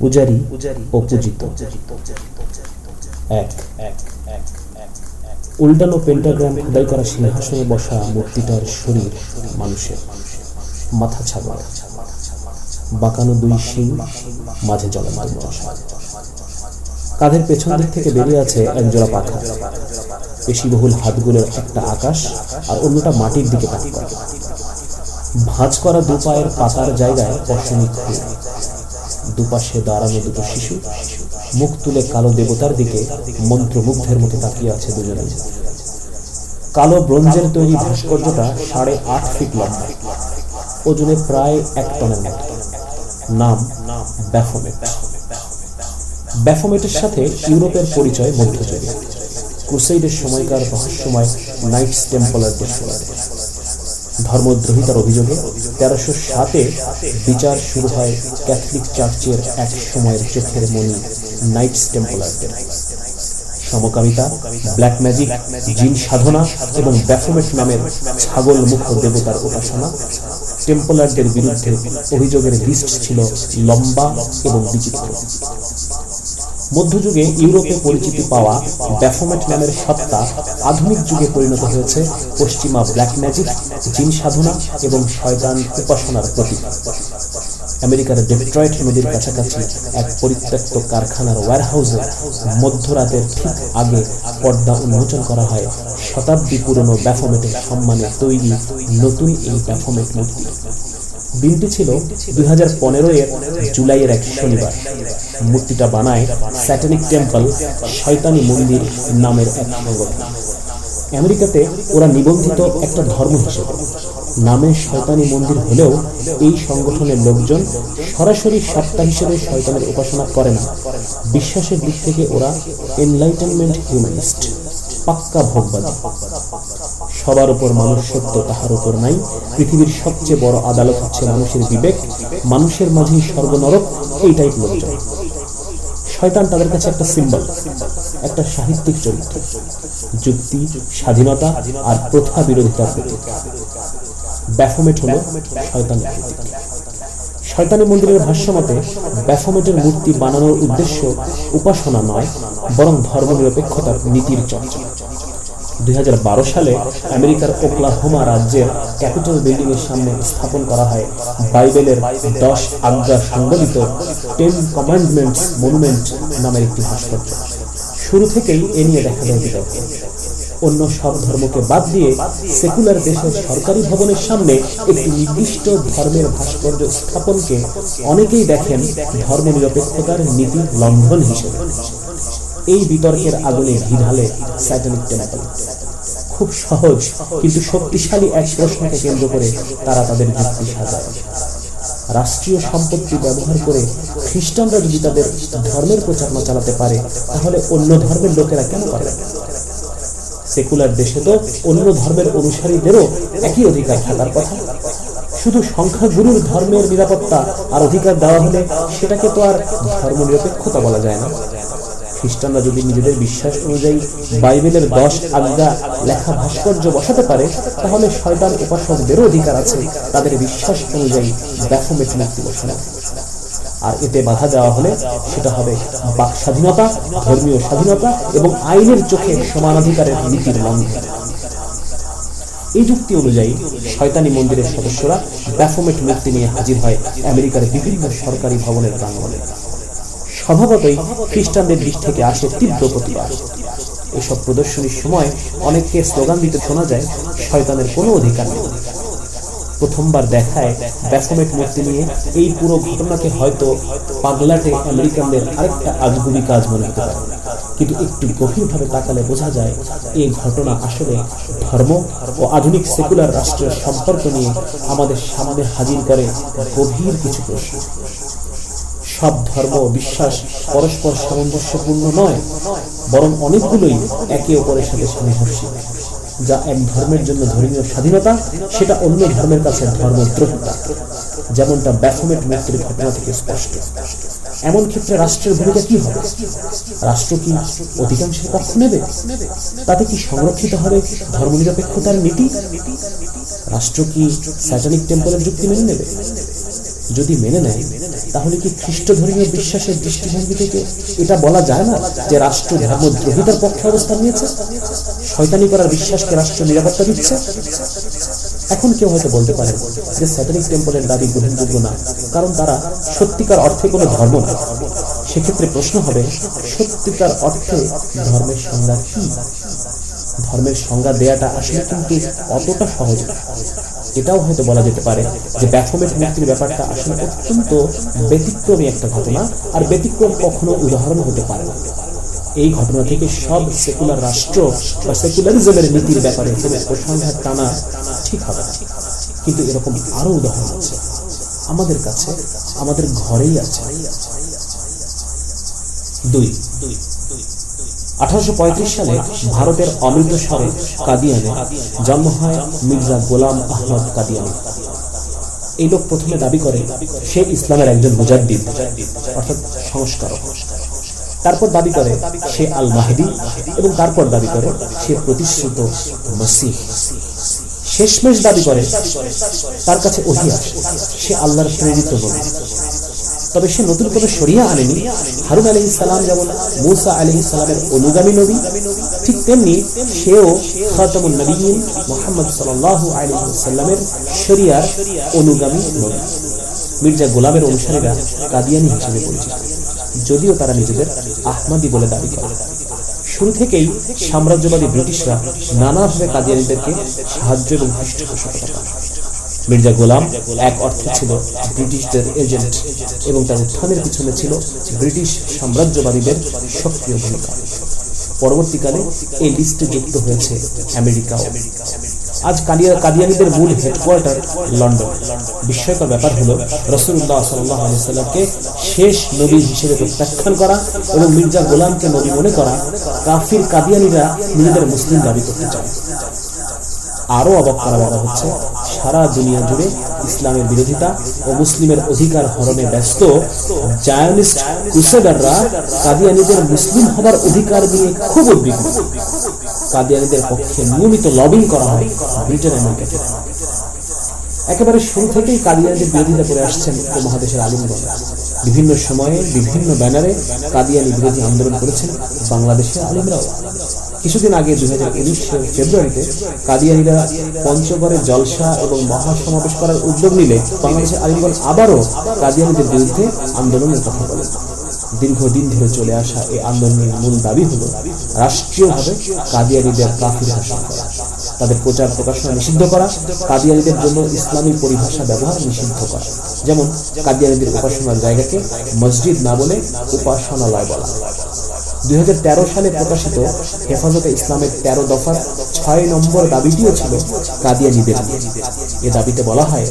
পূজারী ও পূজিত। এক। উল্টানো পেন্টাগ্রাম খোদাই করা সিংহাসনে বসা মূর্তিটার শরীর মানুষের। মাথা ছাগল বাঁকানো দুই শিং মাঝে জলন্ত মশা কাঁধের পেছন দিক থেকে বেরিয়ে আছে একজোড়া পাখা পেশিবহুল হাতগুলোর একটা আকাশ আর অন্যটা মাটির দিকে তাক করা ভাঁজ করা দু পায়ের পাতার জায়গায় খুব দুপাশে দাঁড়ানো দুটো শিশু, মুখ তুলে কালো দেবতার দিকে মন্ত্রমুগ্ধের মতো তাকিয়ে আছে দুজনেই। কালো ব্রোঞ্জের তৈরি ভাস্কর্যটা সাড়ে আট ফিট লম্বা। ওজনে প্রায় এক টনের মতো। নাম ব্যাফোমেট। ব্যাফোমেটের সাথে ইউরোপের পরিচয় মধ্যযুগে ক্রুসেইডের সময়কার রহস্যময় নাইটস টেম্পলারদের সময় ধর্মদ্রোহিতার অভিযোগে তেরোশো সাতে বিচার শুরু হয় ক্যাথলিক চার্চের এক সময়ের চোখের মণি নাইটস টেম্পলারদের। সমকামিতা, ব্ল্যাক ম্যাজিক, জিন সাধনা এবং ব্যাফোমেট নামের ছাগল মুখ দেবতার উপাসনা টেম্পলারদের বিরুদ্ধে অভিযোগের লিস্ট ছিল লম্বা এবং বিচিত্র। মধ্যযুগে ইউরোপে পরিচিতি পাওয়া ব্যাফোমেট নামের সত্তা আধুনিক যুগে পরিণত হয়েছে পশ্চিমা ব্ল্যাক ম্যাজিক জিন সাধনা এবং শয়তান উপাসনার প্রতীক। আমেরিকার ডেট্রয়েট নদীর কাছাকাছি এক পরিত্যক্ত কারখানার ওয়ারহাউসে মধ্যরাতের ঠিক আগে পর্দা উন্মোচন করা হয় শতাব্দী পুরনো ব্যাফোমেটের সম্মানে তৈরি নতুন এই ব্যাফোমেট মূর্তি। দিনটি ছিল দুই হাজার পনেরো এর জুলাইয়ের এক শনিবার। মূর্তিটা বানায় স্যাটানিক টেম্পল শয়তানি মন্দির নামের এক সংগঠন। আমেরিকাতে ওরা নিবন্ধিত একটা ধর্ম হিসেবে। নামে শয়তানি মন্দির হলেও এই সংগঠনের লোকজন সরাসরি সত্তা হিসেবে শয়তানের উপাসনা করে না। বিশ্বাসের দিক থেকে ওরা এনলাইটেনমেন্ট হিউম্যানিস্ট পাক্কা ভোগবাদী। সবার উপর মানুষ সত্য তাহার উপর নাই। পৃথিবীর সবচেয়ে বড় আদালত হচ্ছে মানুষের বিবেক। মানুষের মাঝেই সর্বনরক এই টাইপ লোকজন শয়তান তাদের কাছে একটা সিম্বল একটা সাহিত্যিক চরিত্র। যুক্তি, স্বাধীনতা আর প্রথা বিরোধিতার প্রতীক। ব্যাফোমেট হল শয়তানের প্রতীক। শয়তানি মন্দিরের ভাষ্যমতে, ব্যাফোমেটের মূর্তি বানানোর উদ্দেশ্য উপাসনা নয়, বরং ধর্মনিরপেক্ষতার নীতির চর্চা। দুই হাজার বারো সালে আমেরিকার ওকলাহোমা রাজ্যের ক্যাপিটাল বিল্ডিং এর সামনে স্থাপন করা হয় বাইবেলের দশ আজ্ঞা সংবলিত টেন কমান্ডমেন্টস মনুমেন্ট নামের একটি ভাস্কর্য। শুরু থেকেই এ নিয়ে দেখা দেয় বিতর্ক। অন্য সব ধর্মকে বাদ দিয়ে সেকুলার দেশের সরকারি ভবনের সামনে একটি নির্দিষ্ট ধর্মের ভাস্কর্য স্থাপনকে অনেকেই দেখেন ধর্ম নিরপেক্ষতার নীতি লঙ্ঘন হিসেবে। এই বিতর্কের আগুনে ঢালে স্যাটানিক টেম্পল খুব সহজ, কিন্তু শক্তিশালী এক প্রশ্নকে কেন্দ্র করে তারা তাদের যুক্তি সাজায়। রাষ্ট্রীয় সম্পত্তি ব্যবহার করে খ্রিস্টানরা যদি তাদের ধর্মের প্রচারণা চালাতে পারে, তাহলে অন্য ধর্মের লোকেরা কেন পারে? সেকুলার দেশে তো অন্য ধর্মের অনুসারীদেরও একই অধিকার থাকার কথা। শুধু সংখ্যাগুরুর ধর্মের নিরাপত্তা আর অধিকার দেওয়া হলে সেটাকে তো আর ধর্ম নিরপেক্ষতা বলা যায় না। খ্রিস্টানরা যদি নিজেদের বিশ্বাস অনুযায়ী বাইবেলের দশ আজ্ঞা লেখা ভাস্কর্য বসাতে পারে, তাহলে শয়তান উপাসকদেরও অধিকার আছে। তাদের বিশ্বাস অনুযায়ী ব্যাফোমেট মূর্তি বসানো আর এতে বাধা দেওয়া হলে সেটা হবে বাক স্বাধীনতা, ধর্মীয় স্বাধীনতা এবং আইনের চোখে সমানাধিকারের নীতির লঙ্ঘন। এই যুক্তি অনুযায়ী শয়তানি মন্দিরের সদস্যরা ব্যাফোমেট মুক্তি নিয়ে হাজির হয় আমেরিকার বিভিন্ন সরকারি ভবনের প্রাঙ্গণে। স্বভাবতই খ্রিস্টানদের দিক থেকে আসে তীব্র প্রতিবাদ। এসব প্রদর্শনীর সময় অনেককে স্লোগান দিতে শোনা যায়, শয়তানের কোনো অধিকার নেই। প্রথমবার দেখায় ব্যাফোমেট মূর্তি নিয়ে এই পুরো ঘটনাকে হয়তো পাগলাটে আমেরিকানদের আরেকটা আজগুবি কাজ মনে হতে পারে। কিন্তু একটু গভীরভাবে তাকালে বোঝা যায়, এই ঘটনা আসলে ধর্ম ও আধুনিক সেকুলার রাষ্ট্রের সম্পর্ক নিয়ে আমাদের সামনে হাজির করে গভীর কিছু প্রশ্ন। সব ধর্ম বিশ্বাস পরস্পর সামঞ্জস্যপূর্ণ নয়, বরং অনেকগুলোই একে অপরের সাথে সংঘর্ষিত যা এক ধর্মের জন্য ধর্মীয় স্বাধীনতা, সেটা অন্য ধর্মের কাছে ধর্মদ্রোহিতা। যেমনটা ব্যাফোমেট মূর্তির ঘটনা থেকে স্পষ্ট। এমন ক্ষেত্রে রাষ্ট্রের ভূমিকা কি হবে? রাষ্ট্র কি অধিকাংশের পক্ষ নেবে? তাতে কি সংরক্ষিত হবে ধর্মনিরপেক্ষতার নীতি? রাষ্ট্র কি স্যাটানিক টেম্পলের যুক্তি মেনে নেবে? যদি মেনে নেয়, তাহলে কি খ্রিস্ট ধর্মীয় বিশ্বাসের দৃষ্টিভঙ্গি থেকে এটা বলা যায় না যে রাষ্ট্র ধর্মদ্রোহিতার পক্ষে অবস্থান নিয়েছে? শয়তানি করার বিশ্বাসকে রাষ্ট্র নিরাপত্তা দিচ্ছে? এখন কেউ হয়তো বলতে পারে যে স্যাটানিক টেম্পলের দাবি গ্রহণযোগ্য না, কারণ তারা সত্যিকার অর্থে কোনো ধর্ম না। সেক্ষেত্রে প্রশ্ন হবে, সত্যিকার অর্থে ধর্মের সংজ্ঞা কি? ধর্মের সংজ্ঞা দেয়াটা আসলে কিন্তু অতটা সহজ না। এটাও হয়তো বলা যেতে পারে যে ব্যাথমেট মুক্তির ব্যাপারটা আসলে অত্যন্ত ব্যতিক্রমী একটা ঘটনা আর ব্যতিক্রম কখনো উদাহরণ হতে পারে না। এই ঘটনা থেকে সব সেকুলার রাষ্ট্র বা সেকুলারিজমের নীতির ব্যাপারে কোনো প্রসংঘাত টানা ঠিক হবে না। কিন্তু এরকম আরও উদাহরণ আছে। আমাদের কাছে, আমাদের ঘরেই আছে। দুই দুই দুই। আঠারোশো পঁয়ত্রিশ সালে ভারতের অমৃতসরে কাদিয়ানে জন্ম হয় মির্জা গোলাম আহমদ কাদিয়ানি এই লোক প্রথমে দাবি করে সে ইসলামের একজন মুজাদ্দিদ, অর্থাৎ সংস্কারক। তারপর দাবি করে সে আল মাহেদি এবং তারপর দাবি করে সে প্রতিশ্রুত মসিহ। শেষমেশ দাবি করে তার কাছে ওহি সে আল্লাহর প্রেরিত নবী। তবে সে নতুন কোনো সরিয়া আনেনি। হারুন আলী ইসলাম যেমন মুসা আলী ইসলামের অনুগামী নবী, ঠিক তেমনি সেও খাতামুল নবীন মোহাম্মদ সাল্লাহ আলী সাল্লামের শরিয়ার অনুগামী নবী। মির্জা গোলামের অনুসারীরা কাদিয়ানি হিসেবে পরিচিত। যদিও তারা নিজেদের আহমাদি বলে দাবি করে। শুরু থেকেই সাম্রাজ্যবাদী ব্রিটিশরা নানাভাবে কাদিয়ানিদেরকে সাহায্য এবং পৃষ্ঠপোষকতা করে মির্জা গোলাম এক অর্থে ছিল ব্রিটিশদের এজেন্ট এবং তার উত্থানের পিছনে ছিল ব্রিটিশ সাম্রাজ্যবাদীদের সক্রিয় ভূমিকা। পরবর্তীকালে এই লিস্টে যুক্ত হয়েছে আমেরিকাও। আজ কালিয়া কাদিয়ানিদের মূল হেডকোয়ার্টার লন্ডন। বিস্ময়কর ব্যাপার হলো রসুল্লাহ সাল্লাহ সাল্লামকে শেষ নবী হিসেবে প্রত্যাখ্যান করা এবং মির্জা গোলামকে নবী মনে করা কাফির কাদিয়ানিরা নিজেদের মুসলিম দাবি করতে চায়। আরও অবাক করা বলা হচ্ছে সারা দুনিয়া জুড়ে ইসলামের বিরোধিতা ও মুসলিমের অধিকার হরণে ব্যস্ত কাদিয়ানিদের মুসলিম হবার অধিকার নিয়ে খুব উদ্বিগ্ন। কাদিয়ানিদের পক্ষে নিয়মিত লবিং করা হয় ব্রিটেন আমেরিকা থেকে একেবারে শুরু থেকেই কাদিয়ানিদের বিরোধিতা করে আসছেন উপমহাদেশের আলিমগঞ্জ বিভিন্ন সময়ে বিভিন্ন ব্যানারে কাদিয়ানি বিরোধী আন্দোলন করেছেন বাংলাদেশের আলিমরাও। কিছুদিন আগে দুই হাজার একুশ ফেব্রুয়ারিতে কাদিয়ানিরা পঞ্চগড়ে জলসা এবং মহাসমাবেশ করার উদ্যোগ নিলে বাংলাদেশের আলিমগঞ্জ আবারও কাদিয়ানিদের বিরুদ্ধে আন্দোলনের কথা বলেন দীর্ঘদিন ধরে চলে আসা এই আন্দোলনের মূল দাবি হল রাষ্ট্রীয়ভাবে কাদিয়ানিদের কাফির ঘোষণা করা। তাদের প্রচার প্রকাশনা নিষিদ্ধ করা কাদিয়ানিদের জন্য ইসলামী পরিভাষা ব্যবহার নিষিদ্ধ করা। যেমন কাদিয়ানিদের উপাসনার জায়গাকে মসজিদ না বলে উপাসনালয় বলা। দুই সালে প্রকাশিত হেফাজতে ইসলামের তেরো দফার ছয় নম্বর দাবিটিও ছিল কাদিয়ানিদের। এ দাবিতে বলা হয়,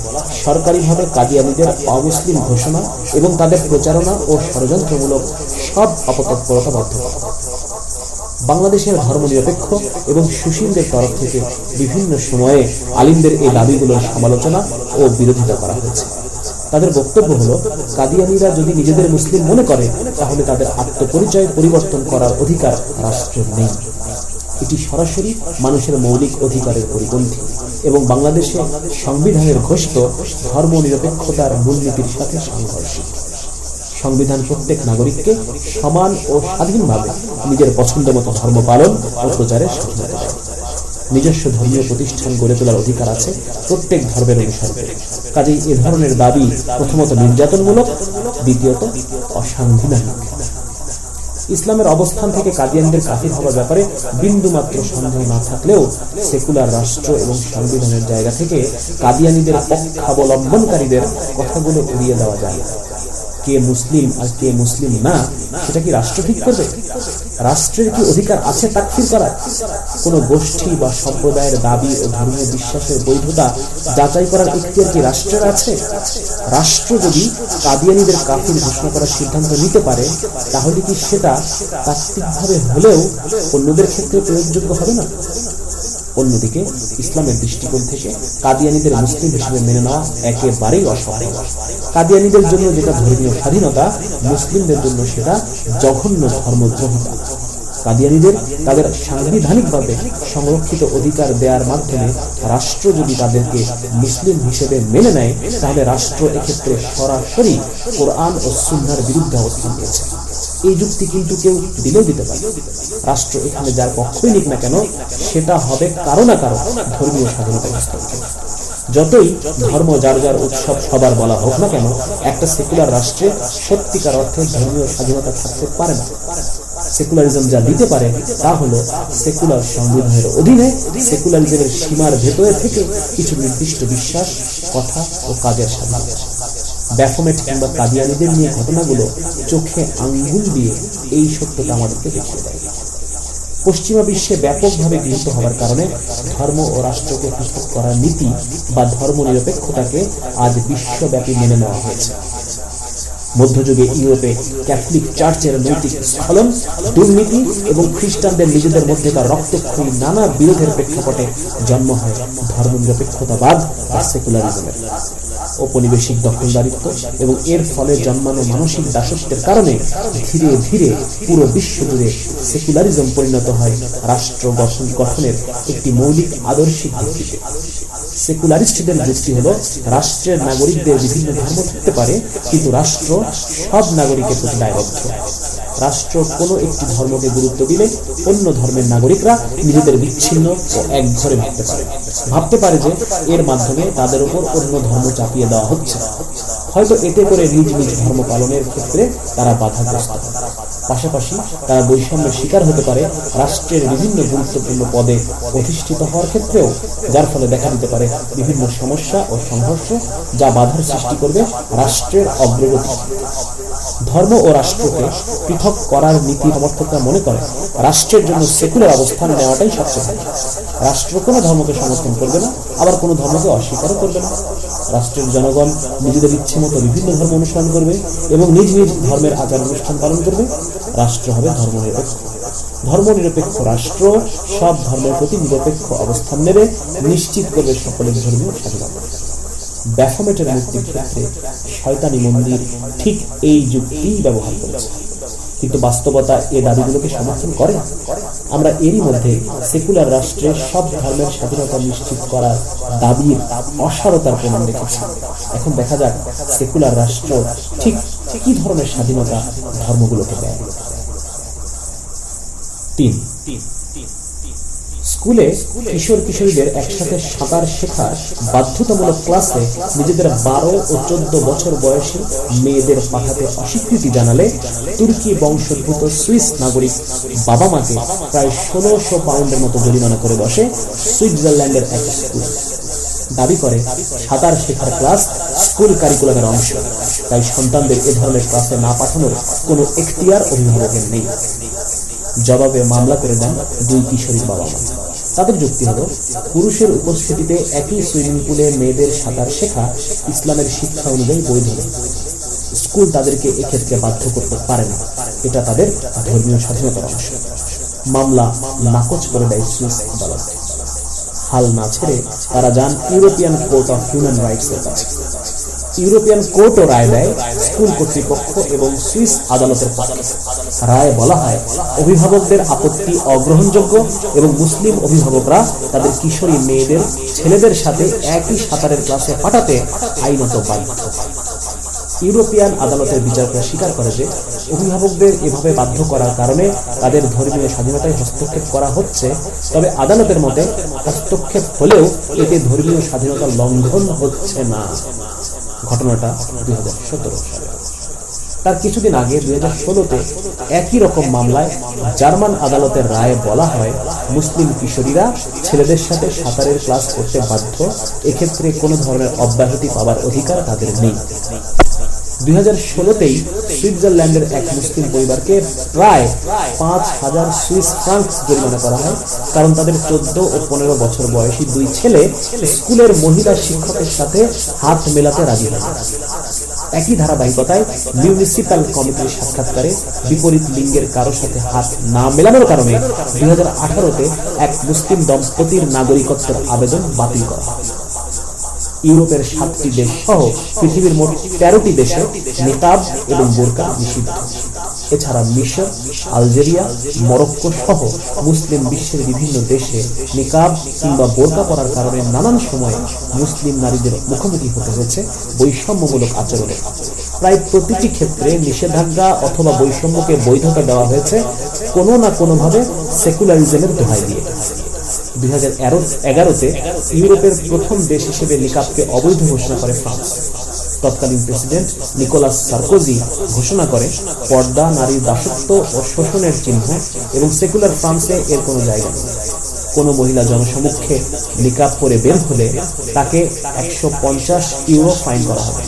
সরকারিভাবে কাদিয়ানিদের অমুসলিম ঘোষণা এবং তাদের প্রচারণা ও ষড়যন্ত্রমূলক সব অপতৎপরতা বদ্ধ বাংলাদেশের ধর্মনিরপেক্ষ এবং সুশীলদের তরফ থেকে বিভিন্ন সময়ে আলিমদের এই দাবিগুলোর সমালোচনা ও বিরোধিতা করা হয়েছে। তাদের বক্তব্য হলো, কাদিয়ানিরা যদি নিজেদের মুসলিম মনে করে, তাহলে তাদের আত্মপরিচয় পরিবর্তন করার অধিকার রাষ্ট্রের নেই। এটি সরাসরি মানুষের মৌলিক অধিকারের পরিপন্থী এবং বাংলাদেশে সংবিধানের ঘোষিত ধর্ম নিরপেক্ষতার মূলনীতির সাথে সাংঘর্ষিক। সংবিধান প্রত্যেক নাগরিককে সমান ও স্বাধীনভাবে নিজের পছন্দ মতো ধর্ম পালন ও প্রচারের স্বাধীনতা দেয়। নিজস্ব ধর্মীয় প্রতিষ্ঠান গড়ে তোলার অধিকার আছে প্রত্যেক ধর্মের অনুসারে কাজেই এ ধরনের দাবি প্রথমত নির্যাতনমূলক, দ্বিতীয়ত অসাংবিধানিক। ইসলামের অবস্থান থেকে কাদিয়ানদের কাফির হওয়ার ব্যাপারে বিন্দুমাত্র সন্দেহ না থাকলেও সেকুলার রাষ্ট্র এবং সংবিধানের জায়গা থেকে কাদিয়ানিদের পক্ষাবলম্বনকারীদের কথাগুলো উড়িয়ে দেওয়া যায়। কে মুসলিম আর কে মুসলিম না, সেটা কি রাষ্ট্র ঠিক করবে? রাষ্ট্রের কি অধিকার আছে তাকফির করার? কোন গোষ্ঠী বা সম্প্রদায়ের দাবি ও ধর্মীয় বিশ্বাসের বৈধতা যাচাই করার ইতিহার কি রাষ্ট্রের আছে? রাষ্ট্র যদি কাদিয়ানিদের কাফির ঘোষণা করার সিদ্ধান্ত নিতে পারে, তাহলে কি সেটা তাত্ত্বিকভাবে হলেও অন্যদের ক্ষেত্রে প্রয়োগযোগ্য হবে না? অন্যদিকে ইসলামের দৃষ্টিকোণ থেকে কাদিয়ানিদের মুসলিম হিসেবে মেনে নেওয়া একেবারেই অসম্ভব কাদিয়ানিদের জন্য যেটা ধর্মীয় স্বাধীনতা, মুসলিমদের জন্য সেটা জঘন্য ধর্মদ্রোহিতা কাদিয়ানিদের তাদের সাংবিধানিকভাবে সংরক্ষিত অধিকার দেওয়ার মাধ্যমে রাষ্ট্র যদি তাদেরকে মুসলিম হিসেবে মেনে নেয়, তাহলে রাষ্ট্র এক্ষেত্রে সরাসরি কোরআন ও সুন্নার বিরুদ্ধে অবস্থান নিয়েছে। এই যুক্তি কিন্তু কেউ দিলেও দিতে পারে। রাষ্ট্র এখানে যার পক্ষই নিক না কেন, সেটা হবে কারও না কারও ধর্মীয় স্বাধীনতা হস্তক্ষেপ যতই ধর্ম যার যার উৎসব সবার বলা হোক না কেন, একটা সেকুলার রাষ্ট্রে সত্যিকার অর্থে ধর্মীয় স্বাধীনতা থাকতে পারে না। সেকুলারিজম যা দিতে পারে, তা হলো সেকুলার সংবিধানের অধীনে সেকুলারিজমের সীমার ভেতরে থেকে কিছু নির্দিষ্ট বিশ্বাস, কথা ও কাজের স্বাধীনতা ব্যাফোমেট কিংবা কাদিয়ানিদের নিয়ে ঘটনাগুলো চোখে আঙ্গুল দিয়ে এই সত্যটা আমাদেরকে দেখিয়ে দেয়। পশ্চিমা বিশ্বে ব্যাপকভাবে গৃহীত হওয়ার কারণে ধর্ম ও রাষ্ট্রকে পৃথক করার নীতি বা ধর্ম নিরপেক্ষতাকে আজ বিশ্বব্যাপী মেনে নেওয়া হয়েছে। মধ্যযুগে ইউরোপে ক্যাথলিক চার্চের নৈতিক স্খলন, দুর্নীতি এবং খ্রিস্টানদের নিজেদের মধ্যেকার রক্তক্ষয়ী নানা বিরোধের প্রেক্ষাপটে জন্ম হয় ধর্মনিরপেক্ষতাবাদ বা সেকুলারিজমের। ঔপনিবেশিক দখলদারিত্ব এবং এর ফলে জন্মানো মানসিক দাসত্বের কারণে ধীরে ধীরে পুরো বিশ্ব জুড়ে সেকুলারিজম পরিণত হয় রাষ্ট্র গঠন গঠনের একটি মৌলিক আদর্শিক ভিত্তিতে। সেকুলারিস্টদের দৃষ্টি হলো রাষ্ট্রের নাগরিকদের বিভিন্ন ধর্ম থাকতে পারে, কিন্তু রাষ্ট্র সব নাগরিকের প্রতি দায়বদ্ধ। রাষ্ট্র কোনো একটি ধর্মকে গুরুত্ব দিলে অন্য ধর্মের নাগরিকরা নিজেদের বিচ্ছিন্ন ও এক ঘরে ভাবতে পারে। ভাবতে পারে যে এর মাধ্যমে তাদের উপর অন্য ধর্ম চাপিয়ে দেওয়া হচ্ছে। হয়তো এতে করে নিজ নিজ ধর্ম পালনের ক্ষেত্রে তারা বাধাগ্রস্ত। পাশাপাশি তারা বৈষম্যের শিকার হতে পারে রাষ্ট্রের বিভিন্ন গুরুত্বপূর্ণ পদে প্রতিষ্ঠিত হওয়ার ক্ষেত্রেও, যার ফলে দেখা দিতে পারে বিভিন্ন সমস্যা ও সংঘর্ষ যা বাধার সৃষ্টি করবে রাষ্ট্রের অগ্রগতি। ধর্ম ও রাষ্ট্রকে পৃথক করার নীতি সমর্থকরা মনে করে, রাষ্ট্রের জন্য সেকুলার অবস্থান নেওয়াটাই সবচেয়ে ভালো। রাষ্ট্র কোনো ধর্মকে সমর্থন করবে না, আবার কোনো ধর্মকে অস্বীকারও করবে না। রাষ্ট্রের জনগণ নিজেদের ইচ্ছে মতো বিভিন্ন ধর্ম অনুসরণ করবে এবং নিজ নিজ ধর্মের আচার অনুষ্ঠান পালন করবে। রাষ্ট্র হবে ধর্মনিরপেক্ষ। ধর্মনিরপেক্ষ রাষ্ট্র সব ধর্মের প্রতি নিরপেক্ষ অবস্থান নেবে, নিশ্চিত করবে সকলের ধর্মীয় স্বাধীনতা। ব্যাফোমেটের মুক্তির ক্ষেত্রে শয়তানি মন্দির ঠিক এই যুক্তিই ব্যবহার করেছে। কিন্তু বাস্তবতা এ দাবিগুলোকে সমর্থন করে আমরা এরই মধ্যে সেকুলার রাষ্ট্রে সব ধর্মের স্বাধীনতা নিশ্চিত করার দাবির অসারতার প্রমাণ দেখেছি। এখন দেখা যাক সেকুলার রাষ্ট্র ঠিক কি ধরনের স্বাধীনতা ধর্মগুলোকে দেয়। তিন। স্কুলে কিশোর কিশোরীদের একসাথে সাঁতার শেখার বাধ্যতামূলক ক্লাসে নিজেদের বারো ও চোদ্দ বছর বয়সী মেয়েদের পাঠাতে অস্বীকৃতি জানালে তুর্কি বংশোদ্ভূত সুইস নাগরিক বাবা মাকে প্রায় ষোলোশো পাউন্ডের মতো জরিমানা করে বসে সুইজারল্যান্ডের এক স্কুল। দাবি করে, সাঁতার শেখার ক্লাস স্কুল কারিকুলামের অংশ। তাই সন্তানদের এ ধরনের ক্লাসে না পাঠানোর কোনো এখতিয়ার অভিভাবকের নেই। জবাবে মামলা করে দেন দুই কিশোরীর বাবা মা। তাদের যুক্তি হলো, পুরুষের উপস্থিতিতে একই সুইমিং পুলে মেয়েদের সাঁতার শেখা ইসলামের শিক্ষা অনুযায়ী বৈধ স্কুল তাদেরকে এক্ষেত্রে বাধ্য করতে পারে না। এটা তাদের ধর্মীয় স্বাধীনতার অংশ। মামলা নাকচ করে দেয় সুইস আদালত। হাল না ছেড়ে তারা যান European court of human rights এর কাছে। ইউরোপিয়ান কোর্টও রায় দেয়, স্কুল কর্তৃপক্ষ এবং সুইস আদালতের রায় বলা হয়, অভিভাবকদের আপত্তি অগ্রহণযোগ্য এবং মুসলিম অভিভাবকরা তাদের কিশোরী মেয়েদের ছেলেদের সাথে একই সাঁতারের ক্লাসে পাঠাতে আইনত বাধ্য। ইউরোপিয়ান আদালতের বিচারকরা স্বীকার করে যে, অভিভাবকদের এভাবে বাধ্য করার কারণে তাদের ধর্মীয় স্বাধীনতায় হস্তক্ষেপ করা হচ্ছে, তবে আদালতের মতে হস্তক্ষেপ হলেও এতে ধর্মীয় স্বাধীনতা লঙ্ঘন হচ্ছে না। ঘটনাটা দুই সালে। তার কিছুদিন আগে দুই হাজার ষোলোতে একই রকম মামলায় জার্মান আদালতের রায়ে বলা হয়, মুসলিম কিশোরীরা ছেলেদের সাথে সাঁতারের ক্লাস করতে বাধ্য, এক্ষেত্রে কোনো ধরনের অব্যাহতি পাওয়ার অধিকার তাদের নেই। ষোলোতেই সুইজারল্যান্ডের এক মুসলিম পরিবারকে প্রায় পাঁচ হাজার সুইস ফ্রাঙ্ক জরিমানা করা হয়, কারণ তাদের চোদ্দ ও পনেরো বছর বয়সী দুই ছেলে স্কুলের মহিলা শিক্ষকের সাথে হাত মেলাতে রাজি হয়। একই ধারাবাহিকতায় মিউনিসিপ্যাল কমিটির সাক্ষাৎকারে বিপরীত লিঙ্গের কারোর সাথে হাত না মেলানোর কারণে দুই হাজার আঠারোতে এক মুসলিম দম্পতির নাগরিকত্বের আবেদন বাতিল করা হয়। ইউরোপের সাতটি দেশ সহ পৃথিবীর মোট তেরোটি দেশে নিতাব এবং বোরকা নিষিদ্ধ। এছাড়া মিশর, আলজেরিয়া, মরক্কো সহ মুসলিম বিশ্বের বিভিন্ন দেশে নিকাব কিংবা বোরকা পরার কারণে নানান সময়ে মুসলিম নারীদের মুখোমুখি হতে হয়েছে বৈষম্যমূলক আচরণে। প্রায় প্রতিটি ক্ষেত্রে নিষেধাজ্ঞা অথবা বৈষম্যকে বৈধতা দেওয়া হয়েছে কোনো না কোনোভাবে সেকুলারিজমের দোহাই দিয়ে। দুই হাজার ইউরোপের প্রথম দেশ হিসেবে নিকাবকে অবৈধ ঘোষণা করে ফ্রান্স। তৎকালীন প্রেসিডেন্ট নিকোলাস সার্কোজি ঘোষণা করে, পর্দা নারীর দাসত্ব ও শোষণের চিহ্ন এবং সেকুলার ফ্রান্সে এর কোনো জায়গা নেই। কোনো মহিলা জনসমক্ষে নিকাব করে বের হলে তাকে একশো পঞ্চাশ ইউরো ফাইন করা হবে।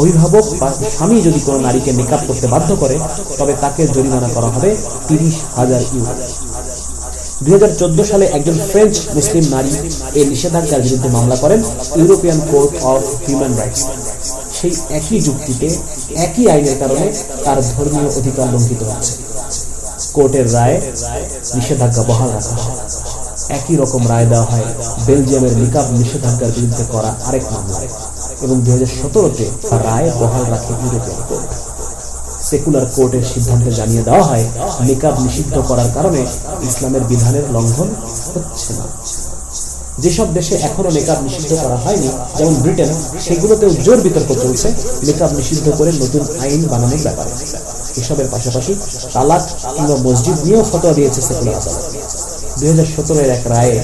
অভিভাবক বা স্বামী যদি কোনো নারীকে নিকাব করতে বাধ্য করে, তবে তাকে জরিমানা করা হবে তিরিশ হাজার ইউরো। দুই হাজার চোদ্দ সালে একজন ফ্রেঞ্চ মুসলিম নারী এই নিষেধাজ্ঞার বিরুদ্ধে মামলা করেন European court of human rights সেই একই যুক্তিতে একই আইনের কারণে তার ধর্মীয় অধিকার লঙ্ঘিত হচ্ছে। কোর্টের রায় নিষেধাজ্ঞা বহাল রাখা হয়। একই রকম রায় দেওয়া হয় বেলজিয়ামের নিকাব নিষেধাজ্ঞার বিরুদ্ধে করা আরেক মামলায়। এবং দুই হাজার সতেরোতে রায় বহাল রাখে ইউরোপিয়ান কোর্ট সেকুলার কোর্টের সিদ্ধান্তে জানিয়ে দেওয়া হয়, নিকাব নিষিদ্ধ করার কারণে ইসলামের বিধানের লঙ্ঘন হচ্ছে না। যেসব দেশে এখনও নিকাব নিষিদ্ধ করা হয়নি, যেমন ব্রিটেন, সেগুলোতেও জোর বিতর্ক চলছে, নিকাব নিষিদ্ধ করে নতুন আইন বানানোর ব্যাপারে। এসবের পাশাপাশি তালাক কিংবা মসজিদ নিয়েও ফতোয়া দিয়েছে সেকুলার আদালত। দুই হাজার সতেরোর এক রায়ে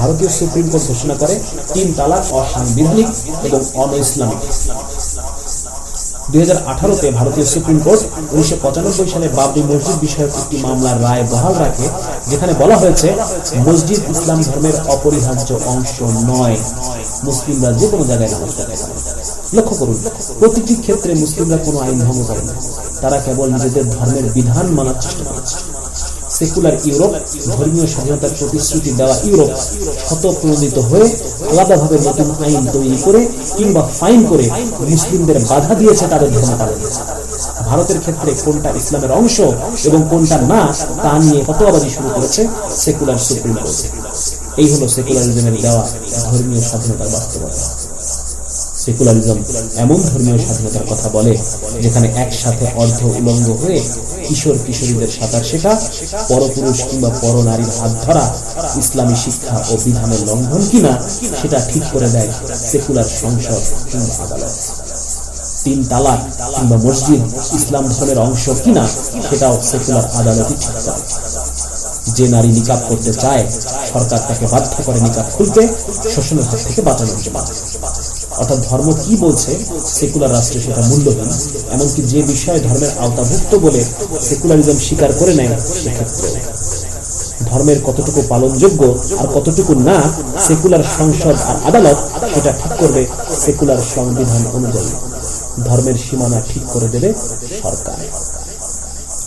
ভারতীয় সুপ্রিম কোর্ট ঘোষণা করে, তিন তালাক অসাংবিধানিক এবং অন ইসলামিক দুই আঠারোতে ভারতীয় সুপ্রিম কোর্ট উনিশশো পঁচানব্বই সালে বাবরি মসজিদ বিষয়ক একটি মামলার রায় বহাল রাখে, যেখানে বলা হয়েছে, মসজিদ ইসলাম ধর্মের অপরিহার্য অংশ নয়। মুসলিমরা যে কোনো জায়গায় নামাজ পারে। লক্ষ্য করুন, প্রতিটি ক্ষেত্রে মুসলিমরা কোনো আইন ভঙ্গ করে না তারা কেবল নিজেদের ধর্মের বিধান মানার চেষ্টা করছে। সেকুলার ইউরোপ, ধর্মীয় স্বাধীনতার প্রতিশ্রুতি দেওয়া ইউরোপ শতপ্রণোদিত হয়ে আলাদাভাবে নতুন আইন তৈরি করে কিংবা ফাইন করে মুসলিমদের বাধা দিয়েছে তাদের ধর্ম পালনে। ভারতের ক্ষেত্রে কোনটা ইসলামের অংশ এবং কোনটা না, তা নিয়ে ফতোয়াবাজি শুরু করেছে সেকুলার সুপ্রিম কোর্ট। এই হলো সেকুলারিজমের দেওয়া ধর্মীয় স্বাধীনতার বাস্তবতা। সেকুলারিজম এমন ধর্মীয় স্বাধীনতার কথা বলে, যেখানে একসাথে অর্ধ উলঙ্গ হয়ে কিশোর কিশোরীদের সাঁতার শেখা, পরপুরুষ কিংবা পর নারীর হাত ধরা, ইসলামী শিক্ষা ও বিধানের লঙ্ঘন কিনা, সেটা ঠিক করে দেয় সেকুলার সংসদ কিংবা আদালত। তিন তালাক কিংবা মসজিদ ইসলাম ধর্মের অংশ কিনা, সেটাও সেকুলার আদালতই ঠিক করে। যে নারী নিকাব করতে চায়, সরকার তাকে বাধ্য করে নিকাব খুলতে, শোষণের হাত থেকে বাঁচানোর জন্য। অর্থাৎ ধর্ম কি বলছে সেকুলার রাষ্ট্রে সেটা মূল্যহীন এমনকি যে বিষয়ে ধর্মের আওতাভুক্ত বলে সেকুলারিজম স্বীকার করে নেয় সেক্ষেত্রে ধর্মের কতটুকু পালনযোগ্য আর কতটুকু না সেকুলার সংসদ আর আদালত সেটা ঠিক করবে সেকুলার সংবিধান অনুযায়ী। ধর্মের সীমানা ঠিক করে দেবে সরকার।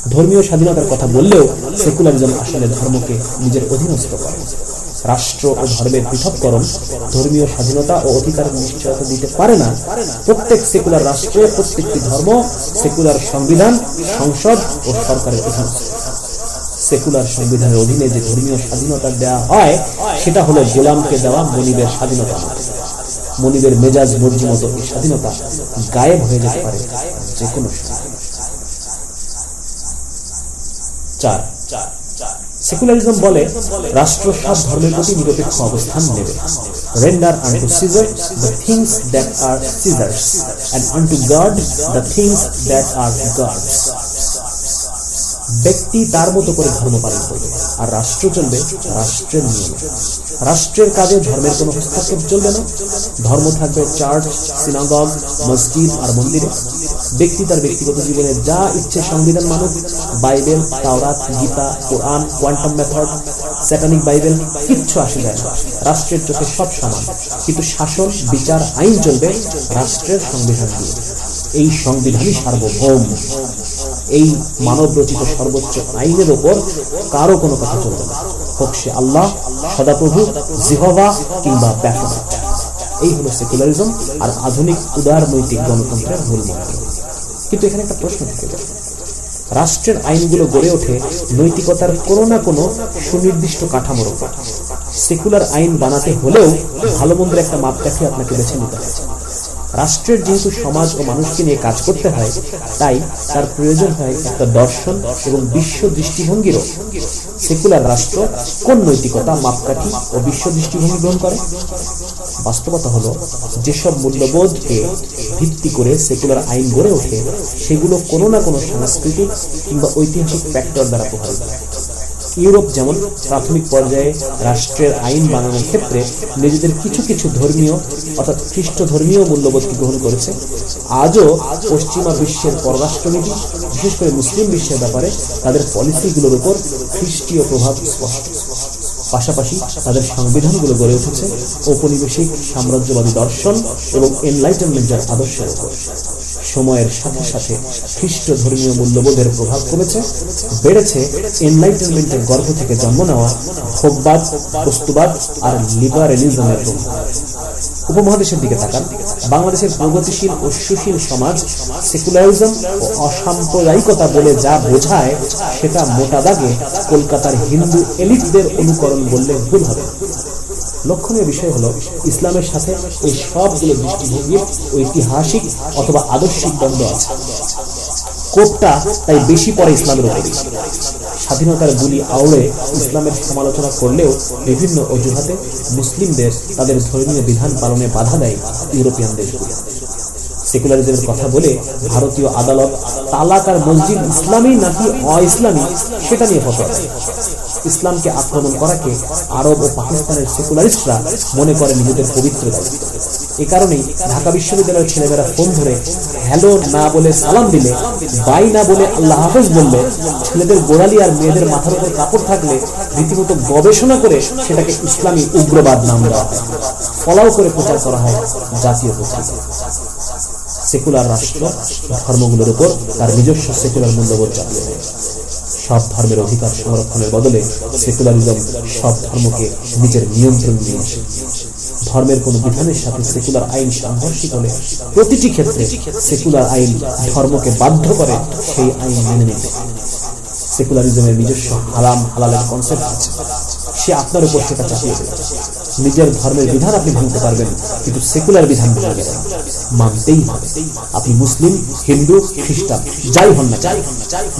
ধর্মীয় স্বাধীনতার কথা বললেও সেকুলারিজম আসলে ধর্মকে নিজের অধীনস্থ করে। রাষ্ট্র ও ধর্মের পৃথককরণ, ধর্মীয় স্বাধীনতা ও অধিকার নিশ্চয়তা দিতে পারে না। প্রত্যেক সেকুলার রাষ্ট্রে, প্রত্যেকটি ধর্ম, সেকুলার সংবিধান, সংসদ ও সরকারের অধীনস্থ সেকুলার সংবিধানের অধীনে যে ধর্মীয় স্বাধীনতা দেওয়া হয়, সেটা হলো গোলামকে দেওয়া মনিবের স্বাধীনতা। মনিবের মেজাজ মর্জি মতো এই স্বাধীনতা গায়েব হয়ে যেতে পারে যে কোনো চার চার। সেকুলারিজম বলে রাষ্ট্র সব ধর্মের প্রতি নিরপেক্ষ অবস্থান নেবে। Render unto Caesar the things that are Caesar's and unto God the things that are God's ব্যক্তি তার মতো করে ধর্ম পালন করবে। আর রাষ্ট্র চলবে রাষ্ট্রের নিয়মে। রাষ্ট্রের কাজে ধর্মের কোনো হস্তক্ষেপ চলবে না। ধর্ম থাকবে চার্চ, সিনাগগ, মসজিদ আর মন্দিরে। ব্যক্তি তার ব্যক্তিগত জীবনে যা ইচ্ছে সংবিধান মানুষ বাইবেল, তাওরাত, গীতা, কোরআন, কোয়ান্টাম মেথড, স্যাটানিক বাইবেল, কিচ্ছু আসে যায় না। রাষ্ট্রের চোখে সব সমান। কিন্তু শাসন, বিচার, আইন চলবে রাষ্ট্রের সংবিধান দিয়ে। এই সংবিধানই সার্বভৌম। এই মানব রচিত সর্বোচ্চ আইনের ওপর কারও কোনো কথা চলবে না। হোক সে আল্লাহ, সদাপ্রভু, জিহবা কিংবা ব্যাপক এই হলো সেকুলারিজম আর আধুনিক উদার নৈতিক গণতন্ত্রের মূল মন্ত্র। কিন্তু এখানে একটা প্রশ্ন থেকে যায় রাষ্ট্রের আইনগুলো গড়ে ওঠে নৈতিকতার কোনো না কোনো সুনির্দিষ্ট কাঠামোর উপর সেকুলার আইন বানাতে হলেও ভালো মন্দের একটা মাপকাঠি আপনাকে বেছে নিতে হবে। রাষ্ট্রের যেহেতু সমাজ ও মানুষকে নিয়ে কাজ করতে হয়, তাই তার প্রয়োজন হয় একটা দর্শন এবং বিশ্ব দৃষ্টিভঙ্গিরও। সেকুলার রাষ্ট্র কোন নৈতিকতা, মাপকাঠি ও বিশ্ব দৃষ্টিভঙ্গি গ্রহণ করে? বাস্তবতা হলো, যেসব মূল্যবোধকে ভিত্তি করে সেকুলার আইন গড়ে ওঠে, সেগুলো কোনো না কোনো সাংস্কৃতিক কিংবা ঐতিহাসিক ফ্যাক্টর দ্বারা প্রভাবিত। ইউরোপ যেমন প্রাথমিক পর্যায়ে রাষ্ট্রের আইন বানানোর ক্ষেত্রে নিজেদের কিছু কিছু ধর্মীয়, অর্থাৎ খ্রিস্ট ধর্মীয় মূল্যবোধকে গ্রহণ করেছে, আজও পশ্চিমা বিশ্বের পররাষ্ট্রনীতি, বিশেষ করে মুসলিম বিশ্বের ব্যাপারে তাদের পলিসিগুলোর উপর খ্রিস্টীয় প্রভাব স্পষ্ট। পাশাপাশি তাদের সংবিধানগুলো গড়ে উঠেছে ঔপনিবেশিক সাম্রাজ্যবাদী দর্শন এবং এনলাইটেনমেন্টের আদর্শের উপর। সময়ের সাথে সাথে খ্রিস্ট ধর্মীয় মূল্যবোধের প্রভাব কমেছে, বেড়েছে এনলাইটেনমেন্টের গর্ভ থেকে জন্ম নেওয়া ভোগবাদ বস্তুবাদ আর লিবারেলিজমের প্রভাব। উপমহাদেশের দিকে তাকান, বাংলাদেশের প্রগতিশীল ও সুশীল সমাজ সেকুলারিজম ও অসাম্প্রদায়িকতা বলে যা বোঝায়, সেটা মোটা দাগে কলকাতার হিন্দু এলিটদের অনুকরণ বললে ভুল হবে। লক্ষণীয় বিষয় হলো ইসলামের সাথে এই সবগুলো দৃষ্টিভঙ্গির ঐতিহাসিক অথবা আদর্শিক দ্বন্দ্ব আছে। কোপটা তাই বেশি পরে ইসলামের উপরে স্বাধীনতার গুলি আওড়ে ইসলামের সমালোচনা করলেও বিভিন্ন অজুহাতে মুসলিমদের তাদের ধর্মীয় বিধান পালনে বাধা দেয় ইউরোপিয়ান দেশগুলো। সেকুলারিজমের কথা বলে ভারতীয় আদালত তালাক আর মসজিদ ইসলামী নাকি অ ইসলামী সেটা নিয়ে ফটো ইসলামকে আক্রমণ করাকে আরব ও পাকিস্তানের সেকুলারিস্টরা মনে করে নিজেদের পবিত্র দায়িত্ব। এ কারণেই ঢাকা বিশ্ববিদ্যালয়ের ছেলেমেয়েরা ফোন ধরে, হ্যালো, না বলে সালাম দিলে, বাই না বলে আল্লাহ হাফেজ বললে, ছেলেদের গোড়ালি আর মেয়েদের মাথার উপর কাপড় থাকলে রীতিমতো গবেষণা করে সেটাকে ইসলামী উগ্রবাদ নাম দেওয়া হয়। ফলাও করে প্রচার করা হয় জাতীয় পত্রিকা সেকুলার রাষ্ট্র ধর্মগুলোর উপর তার নিজস্ব সেকুলার মূল্যবোধ চাপিয়ে দেয়। সব ধর্মের অধিকার সংরক্ষণের বদলে সেকুলারিজম সব ধর্মকে নিজের নিয়ন্ত্রণ নিয়ে আসে। ধর্মের কোন বিধানের সাথে সেকুলার আইন সাংঘর্ষিক হলে প্রতিটি ক্ষেত্রে সেকুলার আইন ধর্মকে বাধ্য করে সেই আইন মেনে নিতে। সেকুলারিজমের নিজস্ব হারাম হালালের কনসেপ্ট আছে। সে আপনার উপর সেটা চাপিয়ে দেবে। নিজের ধর্মের বিধান আপনি ভাঙতে পারবেন, কিন্তু সেকুলার বিধান ভাঙবে না মানতেই হবে। আপনি মুসলিম, হিন্দু, খ্রিস্টান, যাই হন না চাই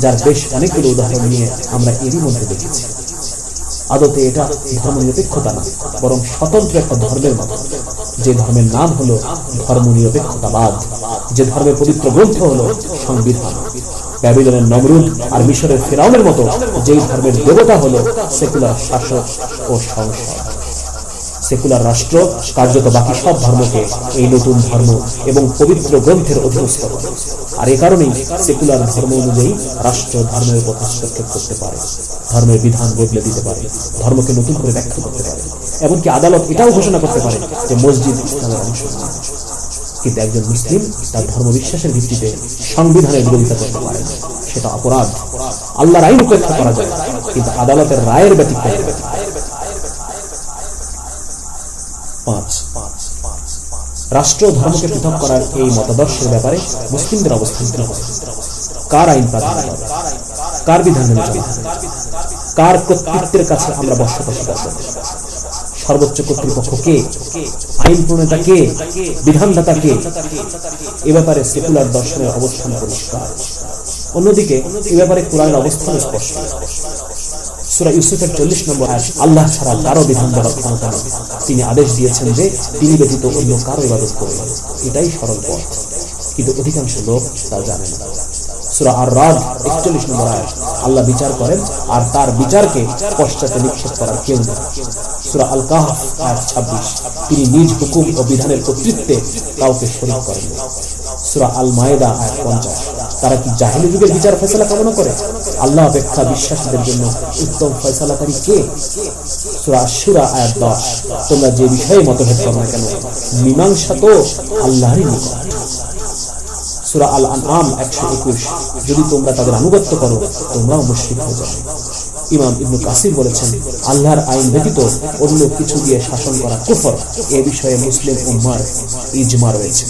যার বেশ অনেকগুলো উদাহরণ নিয়ে আমরা এরই মধ্যে দেখেছি। আদতে এটা ধর্ম নিরপেক্ষতা না, বরং স্বতন্ত্র একটা ধর্মের মতো। যে ধর্মের নাম হলো ধর্ম নিরপেক্ষতাবাদ যে ধর্মের পবিত্র গ্রন্থ হলো সংবিধান। ব্যাবিলনের নমরুদ আর মিশরের ফেরাউনের মতো যেই ধর্মের দেবতা হলো সেকুলার শাসক ও সংসদ। সেকুলার রাষ্ট্র, কার্যত বাকি সব ধর্মকে এই নতুন ধর্ম এবং পবিত্র গ্রন্থের অধীনস্থ। আর এ কারণেই সেকুলার ধর্ম অনুযায়ী রাষ্ট্র ধর্মের উপর হস্তক্ষেপ করতে পারে, ধর্মের বিধান বদলে দিতে পারে, ধর্মকে নতুন করে ব্যাখ্যা করতে পারে। এমনকি আদালত এটাও ঘোষণা করতে পারে যে মসজিদ ইসলামের অংশ কিন্তু একজন মুসলিম তার ধর্ম বিশ্বাসের ভিত্তিতে সংবিধানের বিরোধিতা করতে পারে, সেটা অপরাধ। আল্লাহর আইন উপেক্ষা করা যায়, কিন্তু আদালতের রায়ের ব্যতিক্রম। পাঁচ। রাষ্ট্র ধর্মকে পৃথক করার এই মতাদর্শের ব্যাপারে মুসলিমদের অবস্থান কার আইন প্রাধান্য? কার বিধান কার কর্তৃত্বের কাছে আমরা বসবাসী করব সর্বোচ্চ কর্তৃপক্ষ কে? আইন প্রণেতা কে? বিধানদাতা কে? এ ব্যাপারে সেকুলার দর্শনের অবস্থান পরিষ্কার। অন্যদিকে এ ব্যাপারে কোরআনের অবস্থান স্পষ্ট। সুরা ইউসুফের চল্লিশ নম্বর আল্লাহ ছাড়া কারও বিধান দেওয়ার ক্ষমতা তিনি আদেশ দিয়েছেন যে, তিনি ব্যতীত অন্য কারও ইবাদত এটাই সরল পথ। কিন্তু অধিকাংশ লোক তা জানে না। সুরা আর একচল্লিশ নম্বর আল্লাহ বিচার করেন, আর তার বিচারকে পশ্চাতে নিক্ষেপ করার কেউ নেই। সুরা আল কাহ ছাব্বিশ, তিনি নিজ হুকুম ও বিধানের কর্তৃত্বে কাউকে শরীর করেন সুরা আল মায়েদা আয়াত পঞ্চাশ তারা কি জাহিলি যুগের বিচার ফেসলা কামনা করে? আল্লাহ অপেক্ষা বিশ্বাসীদের জন্য উত্তম ফয়সালাকারী কে? সুরা সুরা আয়াত দশ। তোমরা যে বিষয়ে মতভেদ করো না কেন, মীমাংসা তো আল্লাহরই নিকট। সুরা আল আনআম একশো একুশ। যদি তোমরা তাদের আনুগত্য করো, তোমরাও মুশ্রিক হয়ে যাবে। ইমাম ইবনু কাসির বলেছেন, আল্লাহর আইন ব্যতীত অন্য কিছু দিয়ে শাসন করা কুফর। এ বিষয়ে মুসলিম উম্মার ইজমা রয়েছে।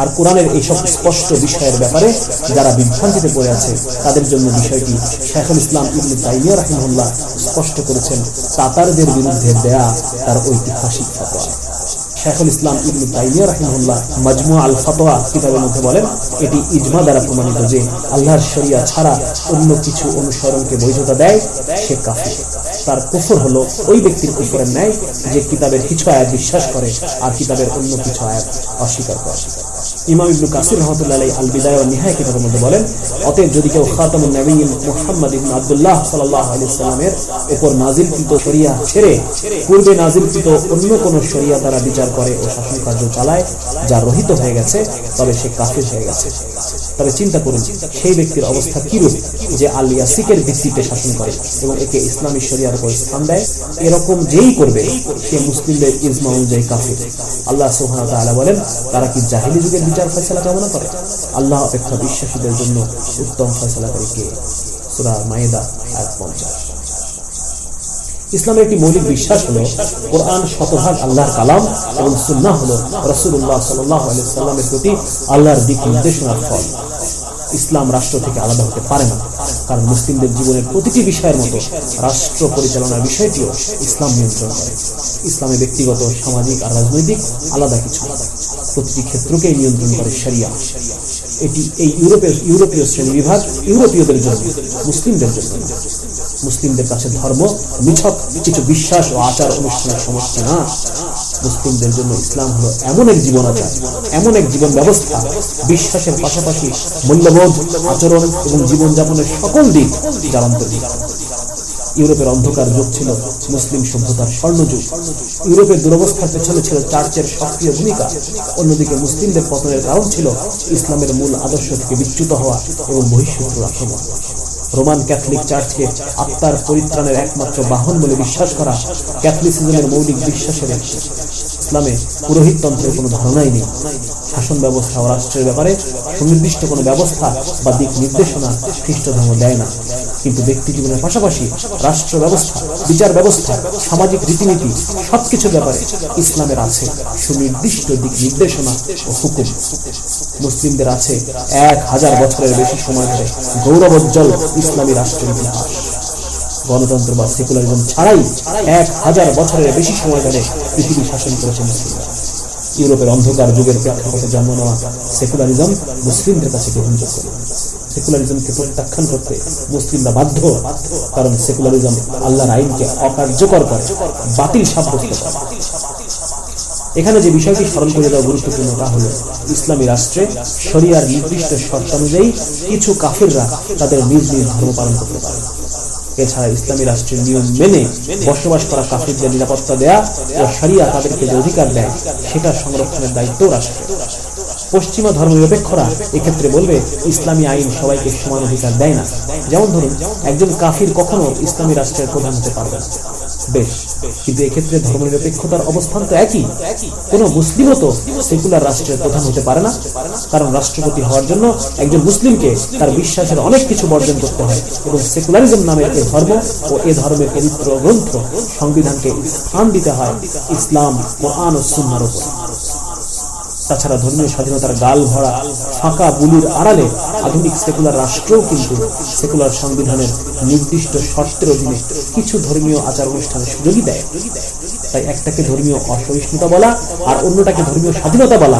আর কোরআনের এইসব স্পষ্ট বিষয়ের ব্যাপারে যারা বিভ্রান্তিতে পড়ে আছে, তাদের জন্য বিষয়টি শেখুল ইসলাম ইবনে তাইমিয়া রাহিমুল্লাহ স্পষ্ট করেছেন, তাতারদের বিরুদ্ধে দেয়া তার ঐতিহাসিক ফতোয়া। শেখুল ইসলাম ইবনু তাইমিয়া রাহিমুল্লাহ মাজমু আল ফতোয়া কিতাবের মধ্যে বলেন, এটি ইজমা দ্বারা প্রমাণিত যে আল্লাহর শরিয়া ছাড়া অন্য কিছু অনুসরণকে বৈধতা দেয়, সে কাফি তার কুফর হলো ওই ব্যক্তির কুফরের ন্যায় যে কিতাবের কিছু আয়াত বিশ্বাস করে, আর কিতাবের অন্য কিছু আয়াত অস্বীকার করে। ইমাম ইবনু কাসির রহমতুল্লাহ আল বিদায় ও নিহায় কিতাবের মধ্যে বলেন, অতএব যদি কেউ খাতাম নবীন মোহাম্মদ ইবন আবদুল্লাহ সাল্লাহ আলি সাল্লামের উপর নাজিলকৃত শরিয়া ছেড়ে পূর্বে নাজিলকৃত অন্য কোন শরিয়া দ্বারা বিচার করে ও শাসন কার্য চালায়, যা রহিত হয়ে গেছে, তবে সে কাফির হয়ে গেছে। তবে চিন্তা করুন, সেই ব্যক্তির অবস্থা কিরূপ যে আল ইয়াসিকের ভিত্তিতে শাসন করে এবং একে ইসলামী শরিয়ার উপর স্থান দেয়? এরকম যেই করবে, সে মুসলিমদের ইজমা অনুযায়ী কাফির। আল্লাহ সোহান তালা বলেন, তারা কি জাহিলি যুগের বিচার ফেসলা কামনা করে? আল্লাহ অপেক্ষা বিশ্বাসীদের জন্য উত্তম ফয়সালাকারী কে? সুরা মায়েদা এক 50 ইসলামের একটি মৌলিক বিশ্বাস হলো কোরআন শতভাগ আল্লাহর কালাম এবং সুন্নাহ হলো রসুল্লাহ সাল্লামের প্রতি আল্লাহর দিক নির্দেশনার ফল। ইসলাম রাষ্ট্র থেকে আলাদা হতে পারে না, কারণ মুসলিমদের জীবনের প্রতিটি বিষয়ের মতো রাষ্ট্র পরিচালনার বিষয়টিও ইসলাম নিয়ন্ত্রণ করে। ইসলামে ব্যক্তিগত, সামাজিক আর রাজনৈতিক আলাদা কিছু প্রতিটি ক্ষেত্রকেই নিয়ন্ত্রণ করে সারিয়া এটি এই ইউরোপের ইউরোপীয় শ্রেণি বিভাগ ইউরোপীয়দের জন্য, মুসলিমদের জন্য মুসলিমদের কাছে ধর্ম মিছক কিছু বিশ্বাস ও আচার অনুষ্ঠানের সমস্যা না। মুসলিমদের জন্য ইসলাম হলো এমন এক জীবন আচার, এমন এক জীবন ব্যবস্থা। বিশ্বাসের পাশাপাশি মূল্যবোধ, আচরণ এবং জীবনযাপনের সকল দিক যার ইউরোপের অন্ধকার যুগ ছিল মুসলিম সভ্যতার স্বর্ণযুগ ইউরোপের দুরবস্থার পেছনে ছিল চার্চের সক্রিয় ভূমিকা। অন্যদিকে মুসলিমদের পতনের কারণ ছিল ইসলামের মূল আদর্শ থেকে বিচ্যুত হওয়া এবং বহিঃশত্রুর আক্রমণ। রোমান ক্যাথলিক চার্চকে আত্মার পরিত্রাণের একমাত্র বাহন বলে বিশ্বাস করা ক্যাথলিসিজমের মৌলিক বিশ্বাসের ইসলামে পুরোহিততন্ত্রের কোনো ধারণাই নেই। শাসন ব্যবস্থা ও রাষ্ট্রের ব্যাপারে সুনির্দিষ্ট কোনো ব্যবস্থা বা দিক নির্দেশনা খ্রিস্ট ধর্ম দেয় না। কিন্তু ব্যক্তি জীবনের পাশাপাশি রাষ্ট্র ব্যবস্থা বিচার ব্যবস্থা সামাজিক রীতিনীতি, সবকিছুর ব্যাপারে ইসলামের আছে সুনির্দিষ্ট দিক নির্দেশনা ও হুকুম। মুসলিমদের আছে এক হাজার বছরের বেশি সময় ধরে গৌরবোজ্জ্বল ইসলামী রাষ্ট্রের ইতিহাস। গণতন্ত্র বা সেকুলারিজম ছাড়াই এক হাজার বছরের বেশি সময় ধরে পৃথিবী শাসন করেছে মুসলিমরা। ইউরোপের অন্ধকার যুগের প্রেক্ষাপটে জন্ম নেওয়া সেকুলারিজম মুসলিমদের কাছে গ্রহণযোগ্য। সেকুলারিজমকে প্রত্যাখ্যান করতে মুসলিমরা বাধ্য, কারণ সেকুলারিজম আল্লাহর আইনকে অকার্যকর করে, বাতিল সাব্যস্ত এখানে যে বিষয়টি স্মরণ করে দেওয়া গুরুত্বপূর্ণ তা হল, ইসলামী রাষ্ট্রে শরিয়ার নির্দিষ্ট শর্ত অনুযায়ী কিছু কাফিররা তাদের নিজ নিজ ধর্ম পালন করতে পারে। এছাড়া ইসলামী রাষ্ট্রের নিয়ম মেনে বসবাস করা কাফিরদের নিরাপত্তা দেয়া ও সারিয়া তাদেরকে যে অধিকার দেয়, সেটা সংরক্ষণের দায়িত্ব রাষ্ট্রের। পশ্চিমা ধর্ম নিরপেক্ষরা এক্ষেত্রে বলবে, ইসলামী আইন সবাইকে সমান অধিকার দেয় না। যেমন ধরুন, একজন কাফির কখনো ইসলামী রাষ্ট্রের প্রধান হতে পারবে না। বেশ, কিন্তু এক্ষেত্রে ধর্মনিরপেক্ষতার অবস্থান তো একই। কোন মুসলিমও তো সেকুলার রাষ্ট্রের প্রধান হতে পারে না। কারণ রাষ্ট্রপতি হওয়ার জন্য একজন মুসলিমকে তার বিশ্বাসের অনেক কিছু বর্জন করতে হয় এবং সেকুলারিজম নামের এ ধর্ম ও এ ধর্মের পবিত্র গ্রন্থ সংবিধানকে স্থান দিতে হয় ইসলাম ও আন সুন্নার উপর। তাছাড়া ধর্মীয় স্বাধীনতার গাল ভরা ফাঁকা বুলির আড়ালে আধুনিক সেকুলার রাষ্ট্রও কিন্তু সেকুলার সংবিধানের নির্দিষ্ট শর্তের অধীনে কিছু ধর্মীয় আচার অনুষ্ঠানের সুযোগই দেয়। তাই একটাকে ধর্মীয় অসহিষ্ণুতা বলা আর অন্যটাকে ধর্মীয় স্বাধীনতা বলা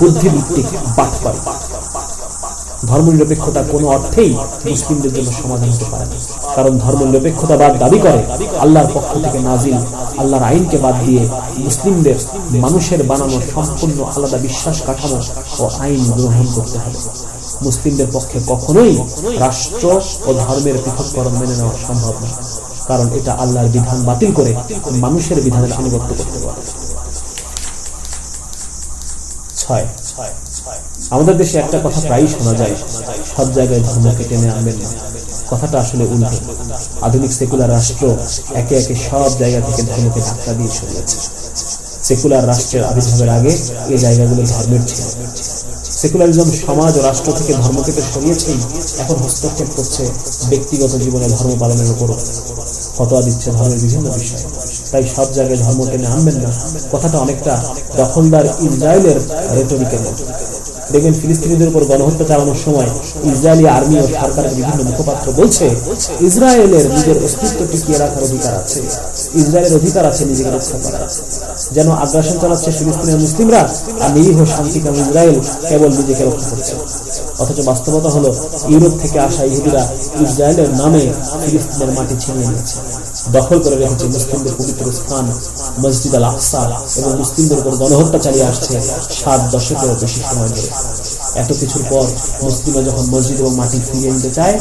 বুদ্ধিভিত্তিক বাট করে ধর্মনিরপেক্ষতা কোনো অর্থেই মুসলিমদের জন্য সমাধান হতে পারে না। কারণ ধর্মনিরপেক্ষতা বাদ দাবি করে আল্লাহর পক্ষ থেকে নাজিল, আল্লাহর আইনকে বাদ দিয়ে মুসলিমদের মানুষের বানানো সম্পূর্ণ আলাদা বিশ্বাস কাঠামো ও আইন গ্রহণ করতে হবে। মুসলিমদের পক্ষে কখনোই রাষ্ট্র ও ধর্মের পৃথককরণ মেনে নেওয়া সম্ভব নয় কারণ এটা আল্লাহর বিধান বাতিল করে মানুষের বিধানের আনুগত্য করতে পারে। ছয় ছয়। আমাদের দেশে একটা কথা প্রায়ই শোনা যায়, সব জায়গায় ধর্মকে টেনে আনবেন না। কথাটা আসলে উল্টো। আধুনিক সেকুলার রাষ্ট্র একে একে সব জায়গা থেকে ধর্মকে ধাক্কা দিয়ে সরিয়েছে সেকুলার রাষ্ট্রের আবির্ভাবের আগে এই জায়গাগুলো ধর্মের ছিল। সেকুলারিজম সমাজ ও রাষ্ট্র থেকে ধর্মকে তো সরিয়েছেই, এখন হস্তক্ষেপ করছে ব্যক্তিগত জীবনে ধর্ম পালনের উপর ফতোয়া দিচ্ছে ধর্মের বিভিন্ন বিষয়। তাই সব জায়গায় ধর্ম টেনে আনবেন না। কথাটা অনেকটা দখলদার ইসরায়েলের রেটরিকের মতো। দেখবেন ফিলিস্তিনিদের উপর গণহত্যা চালানোর সময় ইসরায়েলি আর্মি ও সরকারের বিভিন্ন মুখপাত্র বলছে, ইসরায়েলের নিজের অস্তিত্ব টিকিয়ে রাখার অধিকার আছে। ইসরায়েলের অধিকার আছে নিজেকে রক্ষা করার। যেন আগ্রাসন চালাচ্ছে ফিলিস্তিনের মুসলিমরা আর নিরীহ শান্তিকাম ইসরায়েল কেবল নিজেকে রক্ষা করছে। অথচ বাস্তবতা হলো, ইউরোপ থেকে আসা ইহুদিরা ইসরায়েলের নামে ফিলিস্তিনের মাটি ছিনিয়ে নিয়েছে। দখল করে রেখেছে মুসলিমদের পবিত্র স্থান, মসজিদ আল আকসা এবং মুসলিমদের উপর গণহত্যা চালিয়ে আসছে সাত দশকেরও বেশি সময় ধরে। এত কিছুর পর মুসলিমরা যখন মসজিদ এবং মাটি ফিরিয়ে নিতে চায়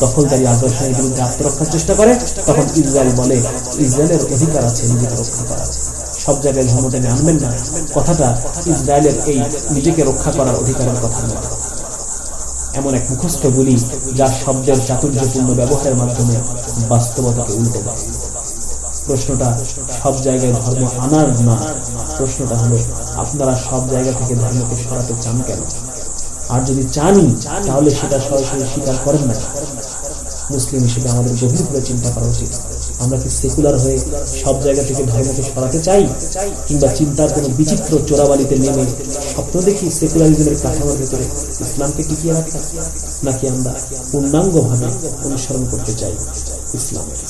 দখলদারি আগ্রাসনের বিরুদ্ধে আত্মরক্ষার চেষ্টা করে, তখন ইসরায়েল বলে, ইসরায়েলের অধিকার আছে, নিজেকে রক্ষা করার। সব জায়গায় ধর্ম টেনে আনবেন না। কথাটা ইসরায়েলের এই নিজেকে রক্ষা করার অধিকারের কথা নয়। এমন এক মুখস্থ বলি যা শব্দের চাতুর্যপূর্ণ ব্যবহারের মাধ্যমে বাস্তবতাকে উল্টে দেয়। প্রশ্নটা, সব জায়গায় ধর্ম আনার না? প্রশ্নটা হলো, আপনারা সব জায়গা থেকে ধর্মকে সরাতে চান কেন? আর যদি চানই, তাহলে সেটা সরাসরি স্বীকার করেন না। মুসলিম হিসেবে আমাদের গভীর করে চিন্তা করা উচিত। আমরা কি সেকুলার হয়ে সব জায়গা থেকে ধর্মকে সরাতে চাই? কিংবা চিন্তার কোনো বিচিত্র চোরাবালিতে নেমে স্বপ্ন দেখি সেকুলারিজমের কাঠামোর ভেতরে ইসলামকে টিকিয়ে রাখা? নাকি আমরা পূর্ণাঙ্গভাবে অনুসরণ করতে চাই ইসলামকে?